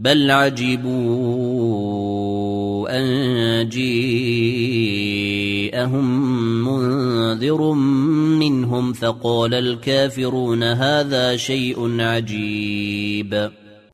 بل عجبوا أن جيءهم منذر منهم فقال الكافرون هذا شيء عجيب.